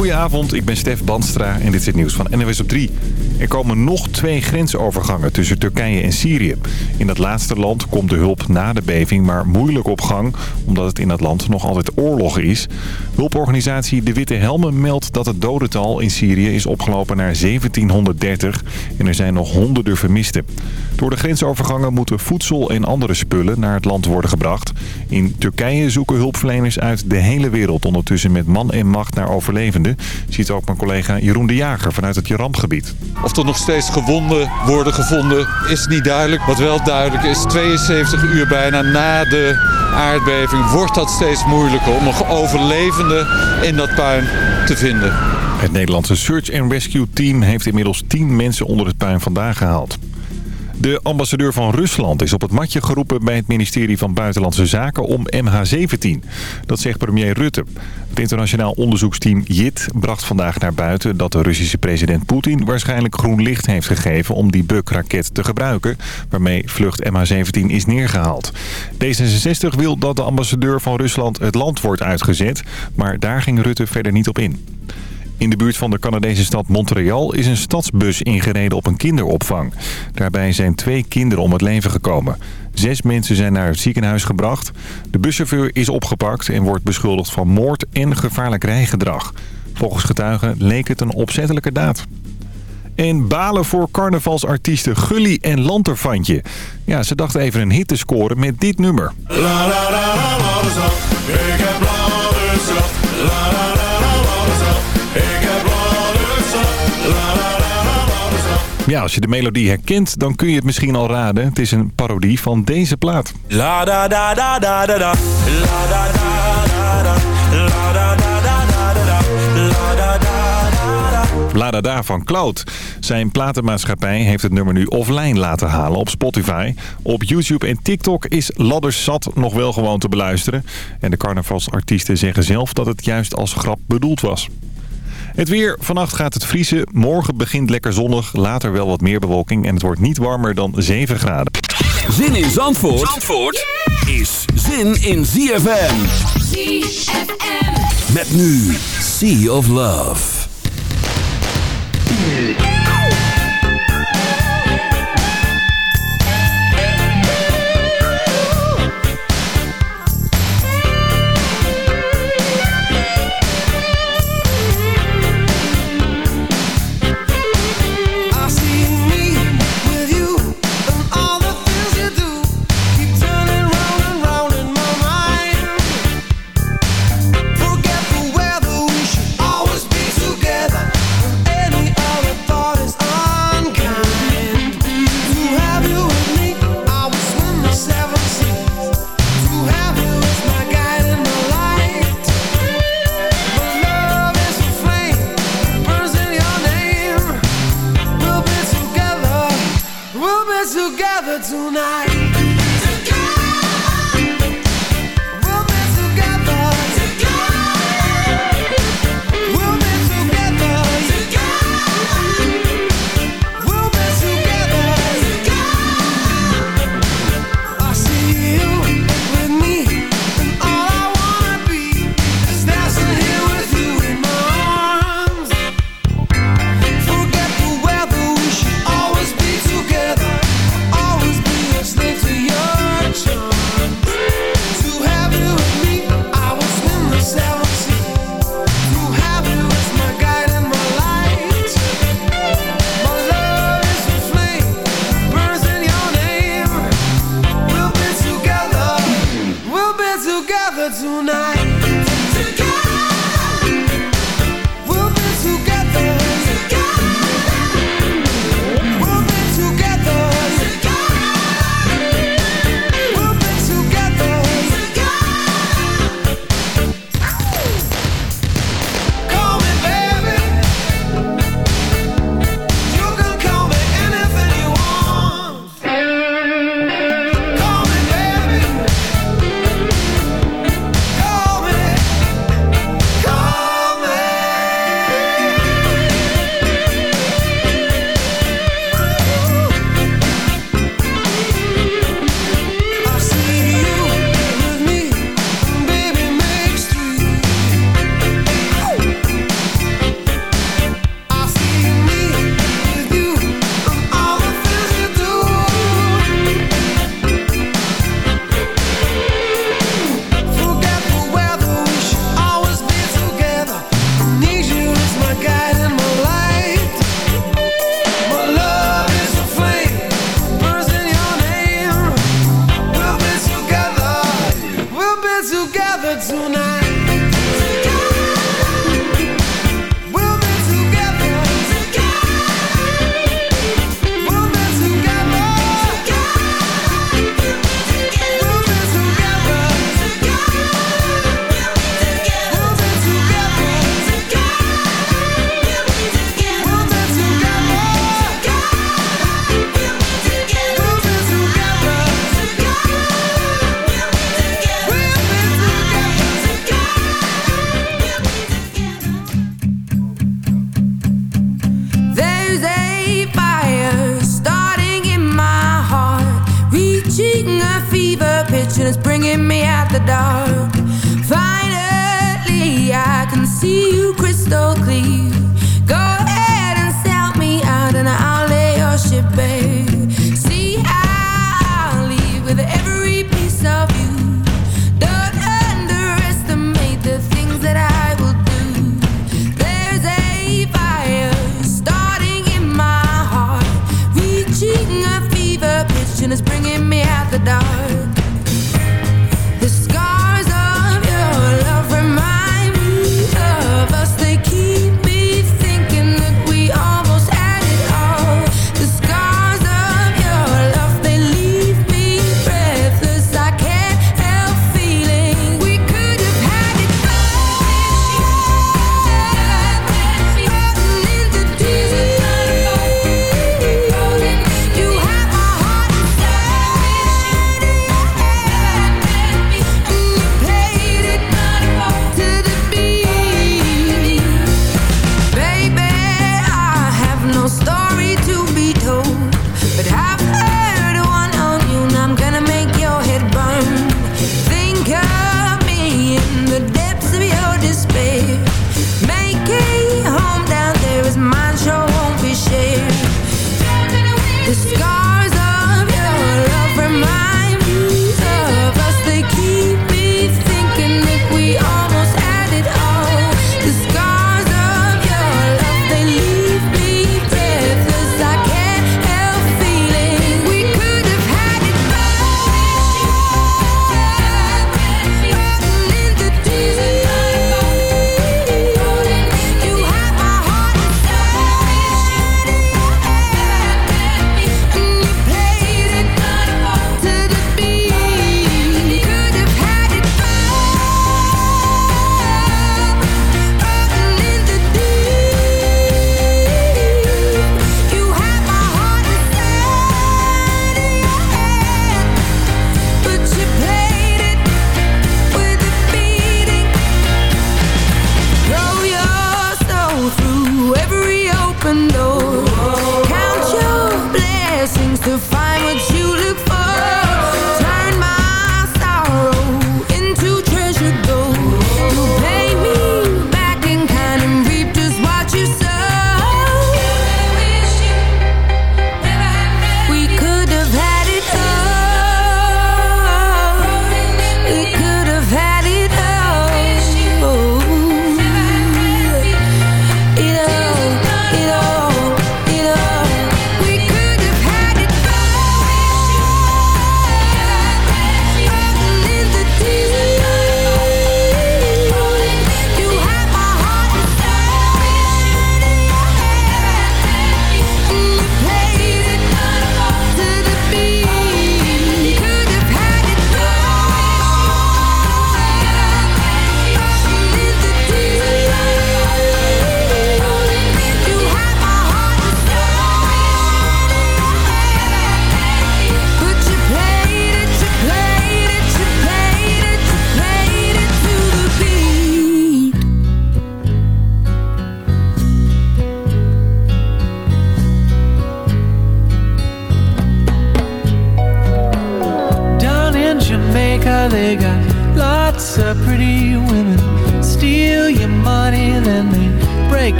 Goedenavond, ik ben Stef Bandstra en dit is het nieuws van NWS op 3. Er komen nog twee grensovergangen tussen Turkije en Syrië. In dat laatste land komt de hulp na de beving maar moeilijk op gang... omdat het in dat land nog altijd oorlog is. Hulporganisatie De Witte Helmen meldt dat het dodental in Syrië is opgelopen naar 1730... en er zijn nog honderden vermisten. Door de grensovergangen moeten voedsel en andere spullen naar het land worden gebracht. In Turkije zoeken hulpverleners uit de hele wereld ondertussen met man en macht naar overlevenden. Ziet ook mijn collega Jeroen de Jager vanuit het rampgebied. Of er nog steeds gewonden worden gevonden is niet duidelijk. Wat wel duidelijk is, 72 uur bijna na de aardbeving wordt dat steeds moeilijker om nog overlevenden in dat puin te vinden. Het Nederlandse Search and Rescue Team heeft inmiddels 10 mensen onder het puin vandaan gehaald. De ambassadeur van Rusland is op het matje geroepen bij het ministerie van Buitenlandse Zaken om MH17. Dat zegt premier Rutte. Het internationaal onderzoeksteam JIT bracht vandaag naar buiten dat de Russische president Poetin waarschijnlijk groen licht heeft gegeven om die Buk-raket te gebruiken, waarmee vlucht MH17 is neergehaald. D66 wil dat de ambassadeur van Rusland het land wordt uitgezet, maar daar ging Rutte verder niet op in. In de buurt van de Canadese stad Montreal is een stadsbus ingereden op een kinderopvang. Daarbij zijn twee kinderen om het leven gekomen. Zes mensen zijn naar het ziekenhuis gebracht. De buschauffeur is opgepakt en wordt beschuldigd van moord en gevaarlijk rijgedrag. Volgens getuigen leek het een opzettelijke daad. En balen voor carnavalsartiesten Gully en Lanterfantje. Ja, ze dachten even een hit te scoren met dit nummer. La, la, la, la, heb La, la, Ja, als je de melodie herkent, dan kun je het misschien al raden. Het is een parodie van deze plaat. La da da da da da da. La da da da da. La da da da da da. La da da da da. La da da van Cloud. Zijn platenmaatschappij heeft het nummer nu offline laten halen op Spotify. Op YouTube en TikTok is Ladders Zat nog wel gewoon te beluisteren. En de carnavalsartiesten zeggen zelf dat het juist als grap bedoeld was. Het weer. Vannacht gaat het vriezen. Morgen begint lekker zonnig. Later wel wat meer bewolking. En het wordt niet warmer dan 7 graden. Zin in Zandvoort, Zandvoort is zin in ZFM. ZFM. Met nu Sea of Love.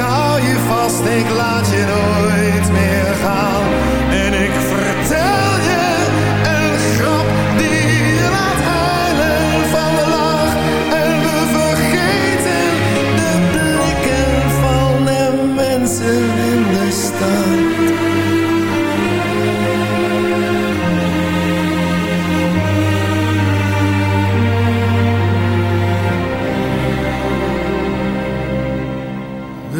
ik hou je vast, ik laat je nooit meer gaan. En ik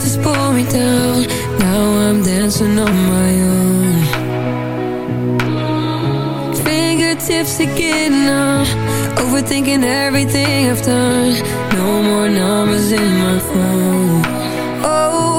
Just pull me down. Now I'm dancing on my own. Fingertips again now Overthinking everything I've done. No more numbers in my phone. Oh,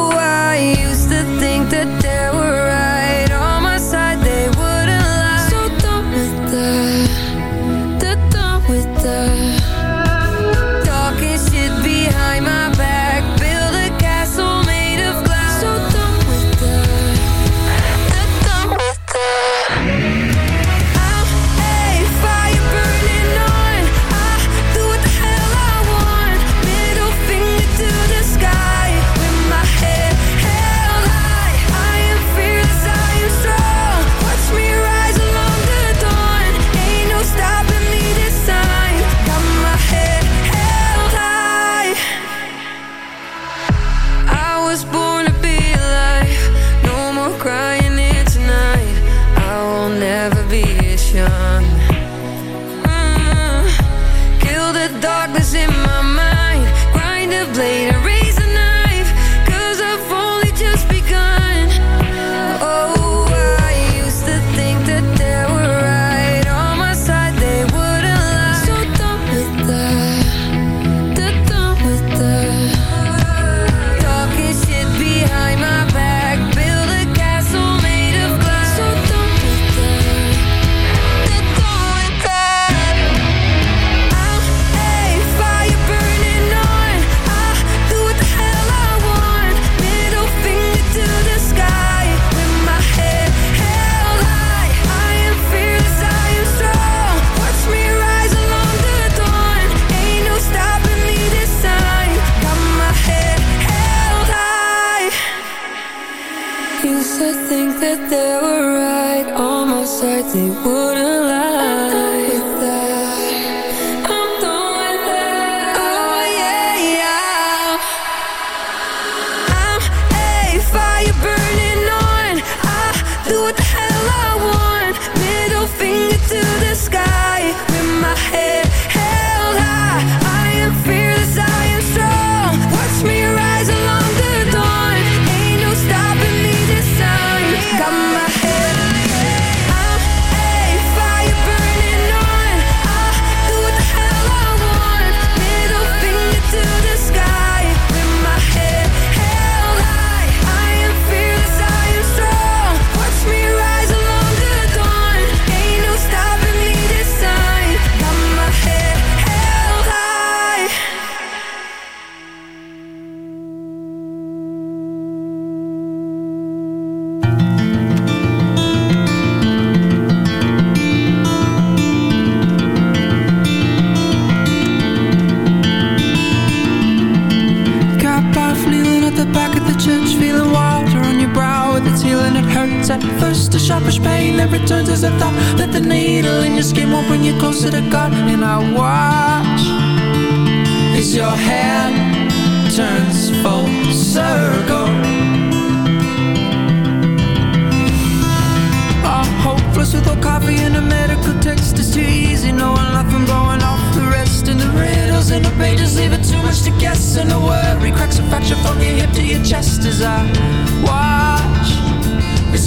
they would.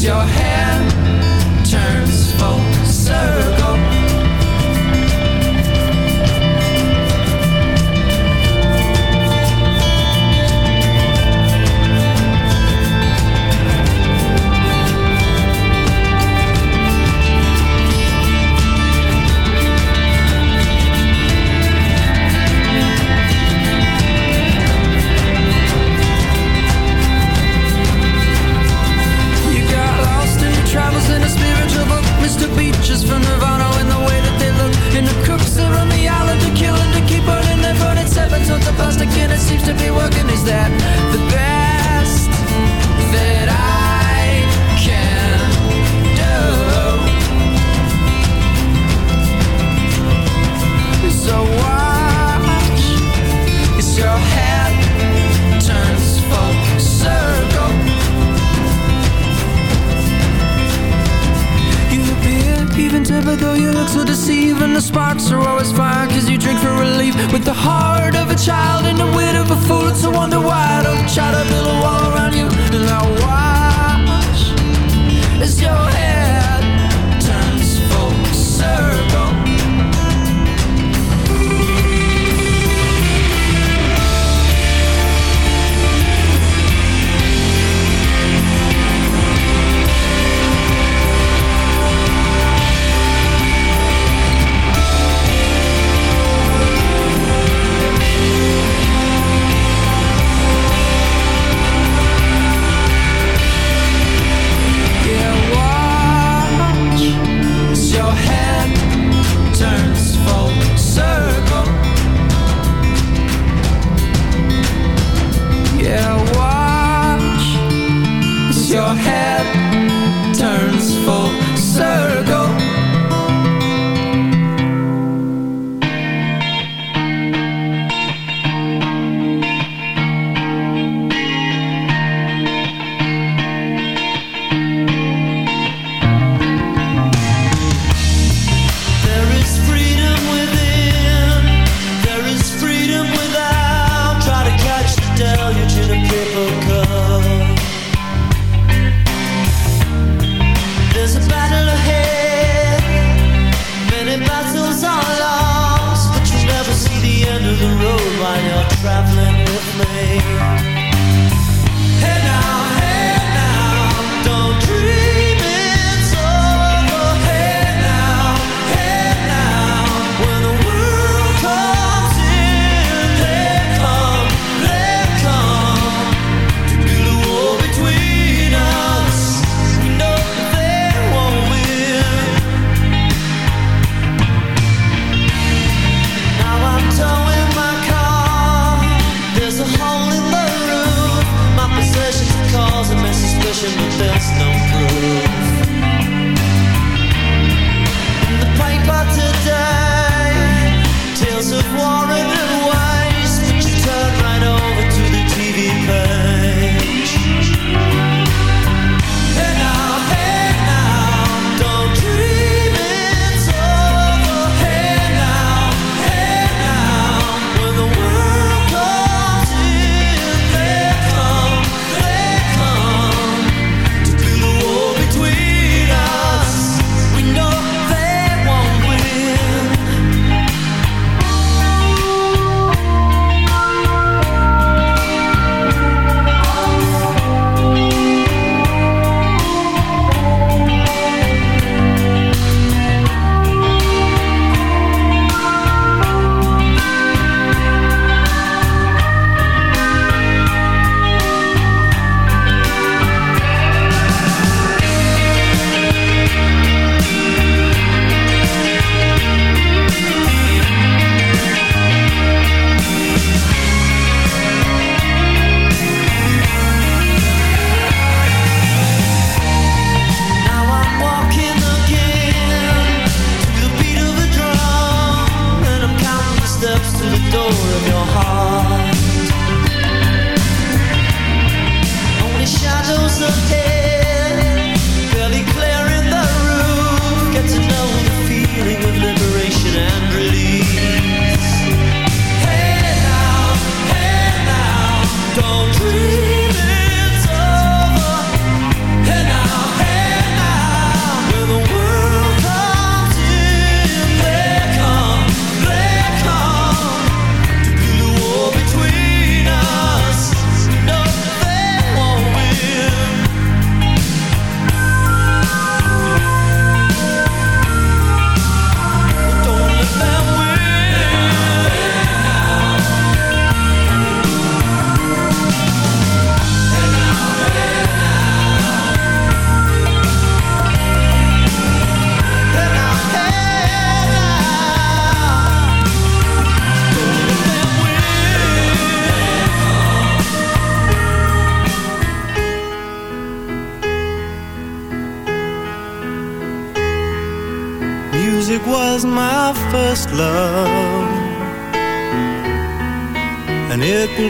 your head.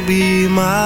Be my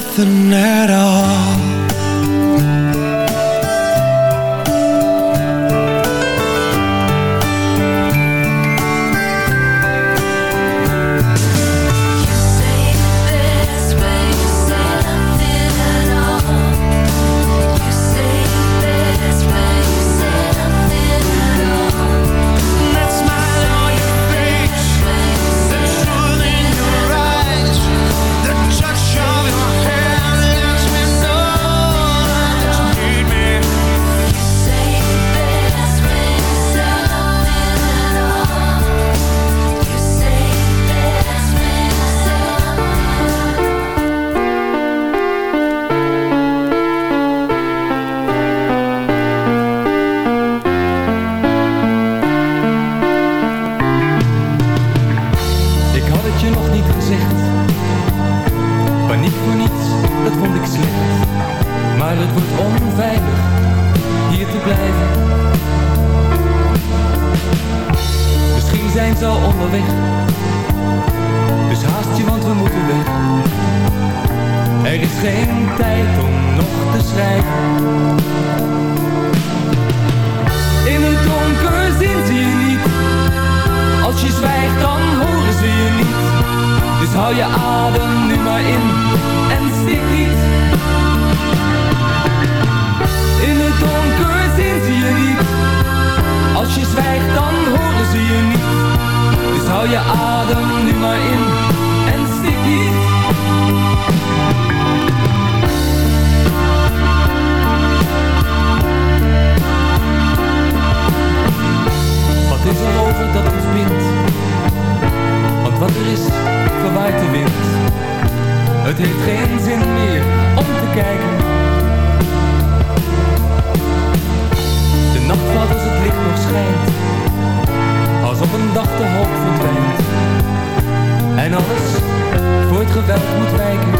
nothing at all. Wat is er over dat ons bindt? Want wat er is, verwaait de wind. Het heeft geen zin meer om te kijken. De nacht valt als het licht nog schijnt. Als op een dag de hoop verdwijnt. En alles voor het geweld moet wijken.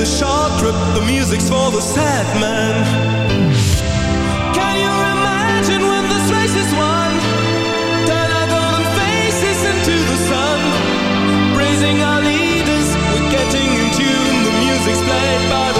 a short trip, the music's for the sad man. Can you imagine when this race is won? Turn our golden faces into the sun. raising our leaders, we're getting in tune. The music's played by the